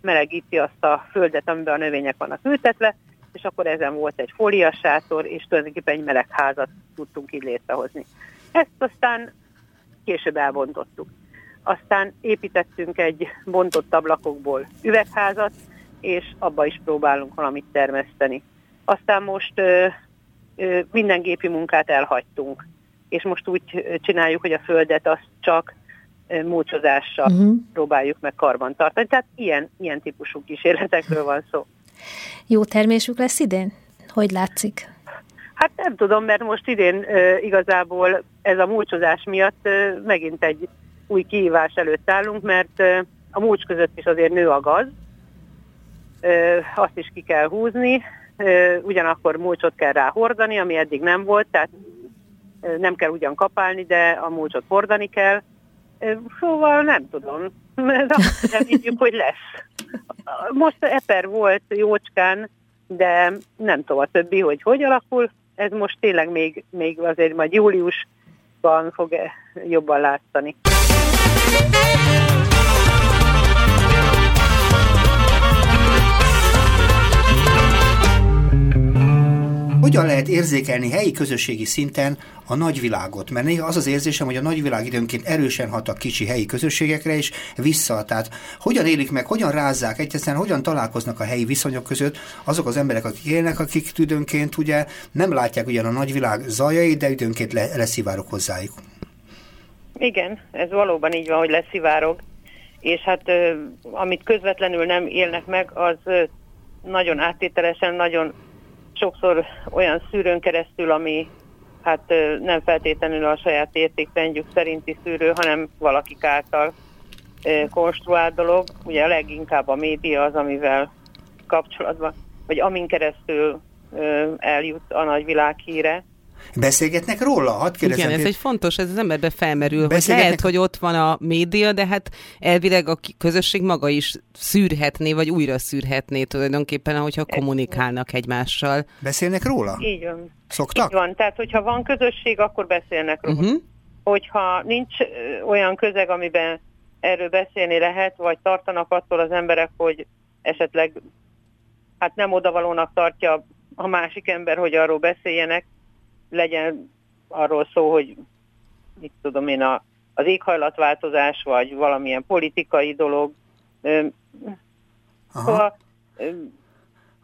[SPEAKER 3] melegíti azt a földet, amiben a növények vannak ültetve, és akkor ezen volt egy fóliasátor, és tulajdonképpen egy melegházat tudtunk így létrehozni. Ezt aztán később elbontottuk. Aztán építettünk egy bontott ablakokból üvegházat, és abba is próbálunk valamit termeszteni. Aztán most ö, ö, minden gépi munkát elhagytunk, és most úgy csináljuk, hogy a földet azt csak múlcsozással uh-huh. próbáljuk meg karban tartani. Tehát ilyen, ilyen típusú kísérletekről van szó.
[SPEAKER 7] Jó termésük lesz idén? Hogy látszik?
[SPEAKER 3] Hát nem tudom, mert most idén e, igazából ez a múlcsozás miatt e, megint egy új kihívás előtt állunk, mert e, a múlcs között is azért nő a gaz, e, azt is ki kell húzni, e, ugyanakkor múlcsot kell rá hordani, ami eddig nem volt, tehát nem kell ugyan kapálni, de a múlcsot hordani kell, Szóval nem tudom, de reméljük, hogy lesz. Most eper volt jócskán, de nem tudom a többi, hogy hogy alakul. Ez most tényleg még, még azért majd júliusban fog jobban látszani.
[SPEAKER 8] Hogyan lehet érzékelni helyi közösségi szinten a nagyvilágot? Mert néha az az érzésem, hogy a nagyvilág időnként erősen hat a kicsi helyi közösségekre, és vissza. Tehát hogyan élik meg, hogyan rázzák, egyszerűen hogyan találkoznak a helyi viszonyok között azok az emberek, akik élnek, akik időnként ugye nem látják ugyan a nagyvilág zajait, de időnként le, leszivárok hozzájuk.
[SPEAKER 3] Igen, ez valóban így van, hogy leszivárog. És hát amit közvetlenül nem élnek meg, az nagyon áttételesen, nagyon sokszor olyan szűrőn keresztül, ami hát nem feltétlenül a saját értékrendjük szerinti szűrő, hanem valakik által konstruált dolog. Ugye leginkább a média az, amivel kapcsolatban, vagy amin keresztül eljut a nagyvilág híre.
[SPEAKER 8] Beszélgetnek róla? Hadd
[SPEAKER 9] kérdezem, Igen, ez egy fontos, ez az emberbe felmerül, hogy lehet, hogy ott van a média, de hát elvileg a közösség maga is szűrhetné, vagy újra szűrhetné tulajdonképpen, ahogyha kommunikálnak egymással.
[SPEAKER 8] Beszélnek róla?
[SPEAKER 3] Így van.
[SPEAKER 8] Szoktak?
[SPEAKER 3] Így van, tehát hogyha van közösség, akkor beszélnek róla. Uh-huh. Hogyha nincs olyan közeg, amiben erről beszélni lehet, vagy tartanak attól az emberek, hogy esetleg hát nem odavalónak tartja a másik ember, hogy arról beszéljenek, legyen arról szó, hogy mit tudom én, a, az éghajlatváltozás, vagy valamilyen politikai dolog. Aha. Szóval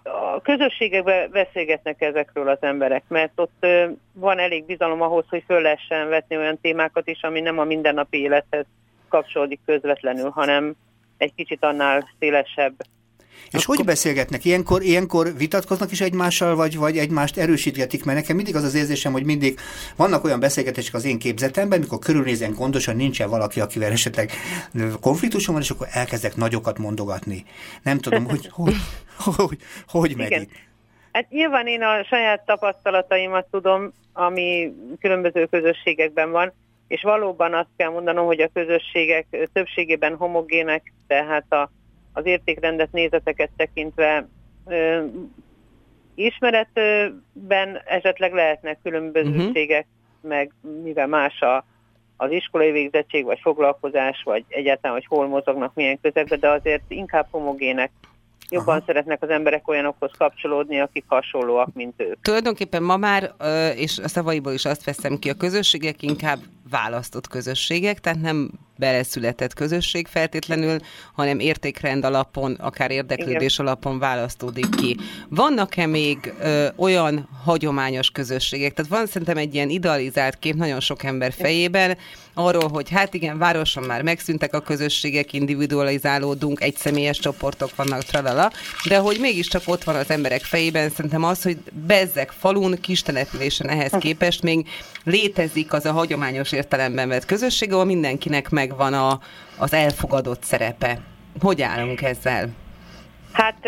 [SPEAKER 3] a közösségekben beszélgetnek ezekről az emberek, mert ott van elég bizalom ahhoz, hogy föl lehessen vetni olyan témákat is, ami nem a mindennapi élethez kapcsolódik közvetlenül, hanem egy kicsit annál szélesebb
[SPEAKER 8] És Akkor... hogy beszélgetnek? Ilyenkor, ilyenkor vitatkoznak is egymással, vagy, vagy egymást erősítgetik? Mert nekem mindig az az érzésem, hogy mindig vannak olyan beszélgetések az én képzetemben, mikor körülnézem gondosan, nincsen valaki, akivel esetleg konfliktusom van, és akkor elkezdek nagyokat mondogatni. Nem tudom, hogy hogy, hogy, hogy megy
[SPEAKER 3] Igen. Hát nyilván én a saját tapasztalataimat tudom, ami különböző közösségekben van, és valóban azt kell mondanom, hogy a közösségek többségében homogének, tehát a, az értékrendet, nézeteket tekintve ö, ismeretben esetleg lehetnek különbözőségek, uh-huh. meg mivel más a, az iskolai végzettség, vagy foglalkozás, vagy egyáltalán, hogy hol mozognak, milyen közegben, de azért inkább homogének jobban Aha. szeretnek az emberek olyanokhoz kapcsolódni, akik hasonlóak, mint ők.
[SPEAKER 9] Tulajdonképpen ma már, és a szavaiból is azt veszem ki, a közösségek inkább választott közösségek, tehát nem beleszületett közösség feltétlenül, hanem értékrend alapon, akár érdeklődés Igen. alapon választódik ki. Vannak-e még ö, olyan hagyományos közösségek? Tehát van szerintem egy ilyen idealizált kép nagyon sok ember fejében, arról, hogy hát igen, városon már megszűntek a közösségek, individualizálódunk, egy személyes csoportok vannak, tralala, de hogy mégiscsak ott van az emberek fejében, szerintem az, hogy bezzek falun, kis településen ehhez képest még létezik az a hagyományos értelemben vett közösség, ahol mindenkinek megvan a, az elfogadott szerepe. Hogy állunk ezzel?
[SPEAKER 3] Hát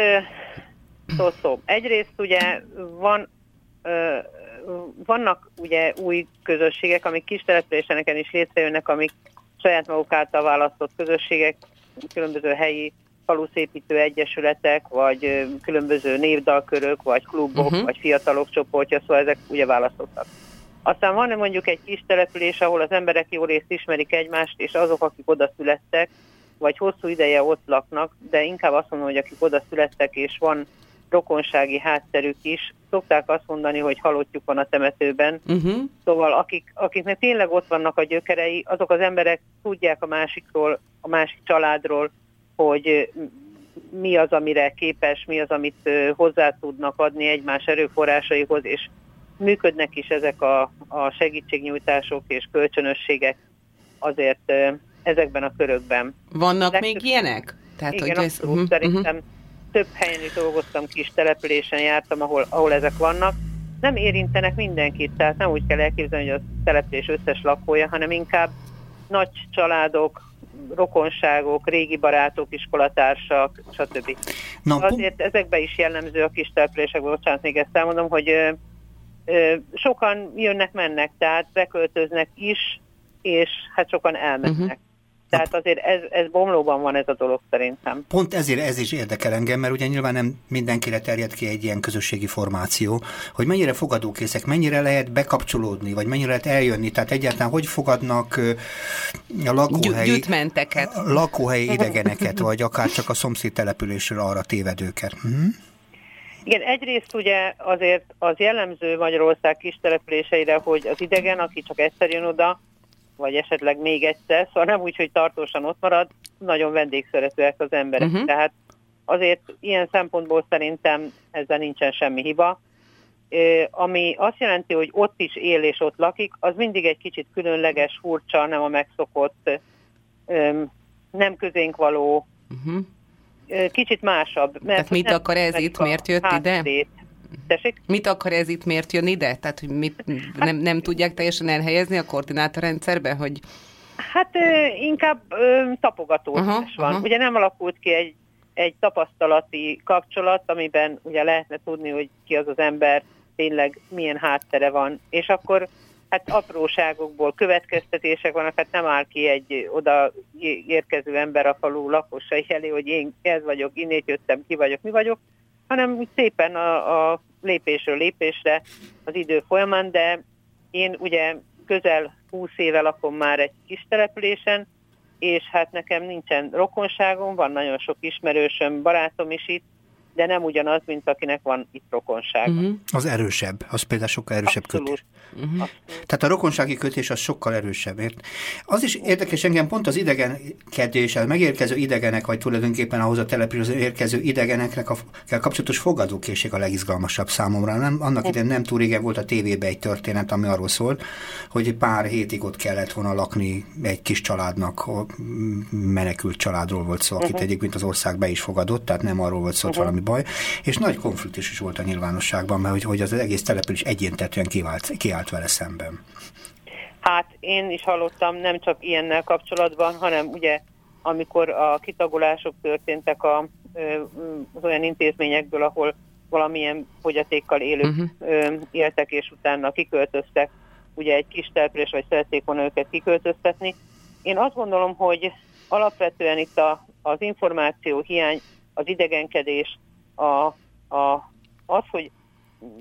[SPEAKER 3] szó-szó. Egyrészt ugye van vannak ugye új közösségek, amik kis településeneken is létrejönnek, amik saját maguk által választott közösségek, különböző helyi faluszépítő egyesületek, vagy különböző névdalkörök, vagy klubok, uh-huh. vagy fiatalok csoportja, szóval ezek ugye választottak. Aztán van mondjuk egy kis település, ahol az emberek jó részt ismerik egymást, és azok, akik oda születtek, vagy hosszú ideje ott laknak, de inkább azt mondom, hogy akik oda születtek, és van rokonsági hátterük is, szokták azt mondani, hogy halottjuk van a temetőben. Uh-huh. Szóval akik, akiknek tényleg ott vannak a gyökerei, azok az emberek tudják a másikról, a másik családról, hogy mi az, amire képes, mi az, amit hozzá tudnak adni egymás erőforrásaihoz, és működnek is ezek a, a segítségnyújtások és kölcsönösségek azért ezekben a körökben.
[SPEAKER 9] Vannak Legtöbb... még ilyenek?
[SPEAKER 3] Tehát, igen, hogy ez... uh-huh, szerintem uh-huh. Több helyen is dolgoztam, kis településen jártam, ahol, ahol ezek vannak. Nem érintenek mindenkit, tehát nem úgy kell elképzelni, hogy a település összes lakója, hanem inkább nagy családok, rokonságok, régi barátok, iskolatársak, stb. Na, Azért ezekben is jellemző a kis településekben, bocsánat, még ezt elmondom, hogy sokan jönnek-mennek, tehát beköltöznek is, és hát sokan elmennek. Uh-huh. Tehát azért ez, ez bomlóban van ez a dolog szerintem.
[SPEAKER 8] Pont ezért ez is érdekel engem, mert ugye nyilván nem mindenkire terjed ki egy ilyen közösségi formáció, hogy mennyire fogadókészek, mennyire lehet bekapcsolódni, vagy mennyire lehet eljönni, tehát egyáltalán hogy fogadnak a lakóhelyi,
[SPEAKER 9] Gyütmenteket.
[SPEAKER 8] lakóhelyi idegeneket, vagy akár csak a szomszéd településről arra tévedőket. Uh-huh.
[SPEAKER 3] Igen, egyrészt ugye azért az jellemző Magyarország kis településeire, hogy az idegen, aki csak egyszer jön oda, vagy esetleg még egyszer, szóval nem úgy, hogy tartósan ott marad, nagyon vendégszeretőek az emberek. Uh-huh. Tehát azért ilyen szempontból szerintem ezzel nincsen semmi hiba. Ami azt jelenti, hogy ott is él és ott lakik, az mindig egy kicsit különleges, furcsa, nem a megszokott, nem közénk való, uh-huh kicsit másabb.
[SPEAKER 9] Mert Tehát mit akar ez itt, miért jött ide? Tessék? Mit akar ez itt, miért jön ide? Tehát, hogy mit, nem, nem tudják teljesen elhelyezni a koordinátorrendszerbe, hogy...
[SPEAKER 3] Hát inkább ö, tapogatózás uh-huh, van. Uh-huh. Ugye nem alakult ki egy, egy tapasztalati kapcsolat, amiben ugye lehetne tudni, hogy ki az az ember, tényleg milyen háttere van, és akkor hát apróságokból következtetések vannak, hát nem áll ki egy oda érkező ember a falu lakosai elé, hogy én ez vagyok, innét jöttem, ki vagyok, mi vagyok, hanem úgy szépen a, a lépésről lépésre az idő folyamán, de én ugye közel 20 éve lakom már egy kis településen, és hát nekem nincsen rokonságom, van nagyon sok ismerősöm, barátom is itt, de nem ugyanaz, mint akinek van itt rokonság. Uh-huh.
[SPEAKER 8] Az erősebb, az például sokkal erősebb Abszolút. kötés. Uh-huh. Tehát a rokonsági kötés az sokkal erősebb. Ért? Az is érdekes engem pont az idegenkedés, a megérkező idegenek, vagy tulajdonképpen ahhoz a településre érkező idegeneknek a kapcsolatos fogadókészség a legizgalmasabb számomra. Nem, annak idején nem túl régen volt a tévében egy történet, ami arról szólt, hogy pár hétig ott kellett volna lakni egy kis családnak, menekült családról volt szó, akit uh-huh. egyébként az ország be is fogadott, tehát nem arról volt szó, hogy uh-huh. valami baj, és nagy konfliktus is volt a nyilvánosságban, mert hogy, hogy az egész település egyéntetően kivált, kiállt vele szemben.
[SPEAKER 3] Hát én is hallottam nem csak ilyennel kapcsolatban, hanem ugye amikor a kitagolások történtek a, az olyan intézményekből, ahol valamilyen fogyatékkal élők uh-huh. éltek, és utána kiköltöztek, ugye egy kis település, vagy szerették volna őket kiköltöztetni. Én azt gondolom, hogy alapvetően itt a, az információ hiány, az idegenkedés, a, a, az, hogy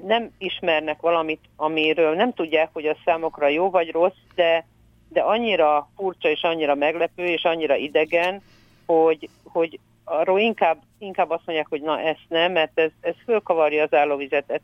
[SPEAKER 3] nem ismernek valamit, amiről nem tudják, hogy a számokra jó vagy rossz, de, de annyira furcsa és annyira meglepő és annyira idegen, hogy, hogy arról inkább, inkább azt mondják, hogy na ezt nem, mert ez, ez fölkavarja az állóvizet,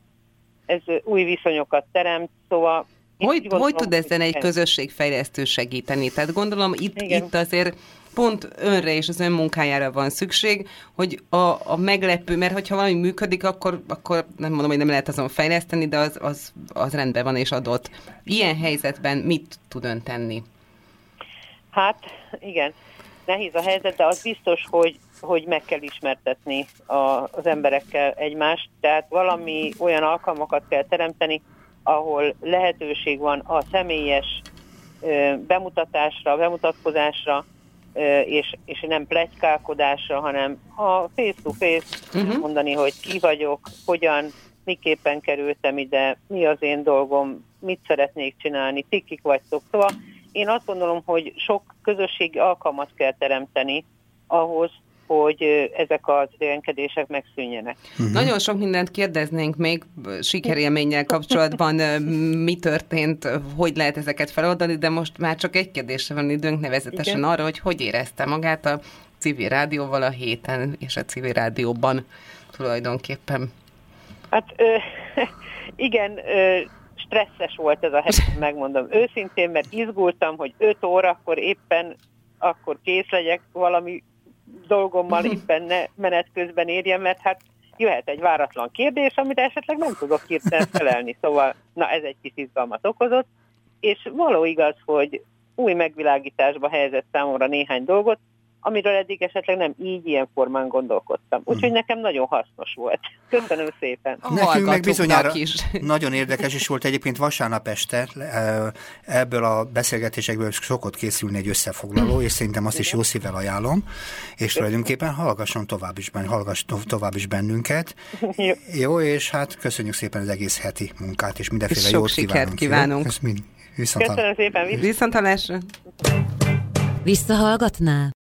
[SPEAKER 3] ez, új viszonyokat teremt, szóval
[SPEAKER 9] hogy, gondolom, hogy tud ezen egy közösségfejlesztő segíteni? Tehát gondolom itt, itt azért pont önre és az ön munkájára van szükség, hogy a, a meglepő, mert hogyha valami működik, akkor, akkor nem mondom, hogy nem lehet azon fejleszteni, de az, az, az rendben van és adott. Ilyen helyzetben mit tud ön tenni?
[SPEAKER 3] Hát igen, nehéz a helyzet, de az biztos, hogy, hogy meg kell ismertetni a, az emberekkel egymást, tehát valami olyan alkalmakat kell teremteni, ahol lehetőség van a személyes bemutatásra, bemutatkozásra, és, és nem plegykálkodásra, hanem a face-to-face uh-huh. mondani, hogy ki vagyok, hogyan, miképpen kerültem ide, mi az én dolgom, mit szeretnék csinálni, tikik vagytok. Szóval én azt gondolom, hogy sok közösségi alkalmat kell teremteni ahhoz, hogy ezek az idegenkedések megszűnjenek.
[SPEAKER 9] Uh-huh. Nagyon sok mindent kérdeznénk még sikerélménnyel kapcsolatban, mi történt, hogy lehet ezeket feloldani, de most már csak egy kérdésre van időnk, nevezetesen Igen? arra, hogy hogy érezte magát a civil rádióval a héten, és a civil rádióban tulajdonképpen.
[SPEAKER 3] Hát ö, igen, ö, stresszes volt ez a hely, megmondom őszintén, mert izgultam, hogy 5 órakor éppen akkor kész legyek valami dolgommal mhm. éppen ne menet közben érjem, mert hát jöhet egy váratlan kérdés, amit esetleg nem tudok hirtelen felelni. Szóval, na ez egy kis izgalmat okozott, és való igaz, hogy új megvilágításba helyezett számomra néhány dolgot, amiről eddig esetleg nem így, ilyen formán gondolkodtam. Úgyhogy hmm. nekem nagyon hasznos volt. Köszönöm szépen.
[SPEAKER 8] A Nekünk meg bizonyára is. nagyon érdekes is volt egyébként vasárnap este, ebből a beszélgetésekből szokott készülni egy összefoglaló, és szerintem azt is jó szívvel ajánlom, és tulajdonképpen hallgasson tovább is, hallgass tovább is bennünket. Jó. jó, és hát köszönjük szépen az egész heti munkát, és mindenféle és jót
[SPEAKER 9] kívánunk. kívánunk.
[SPEAKER 3] Köszönöm szépen.
[SPEAKER 9] Viszontalásra.
[SPEAKER 1] Visszahallgatná?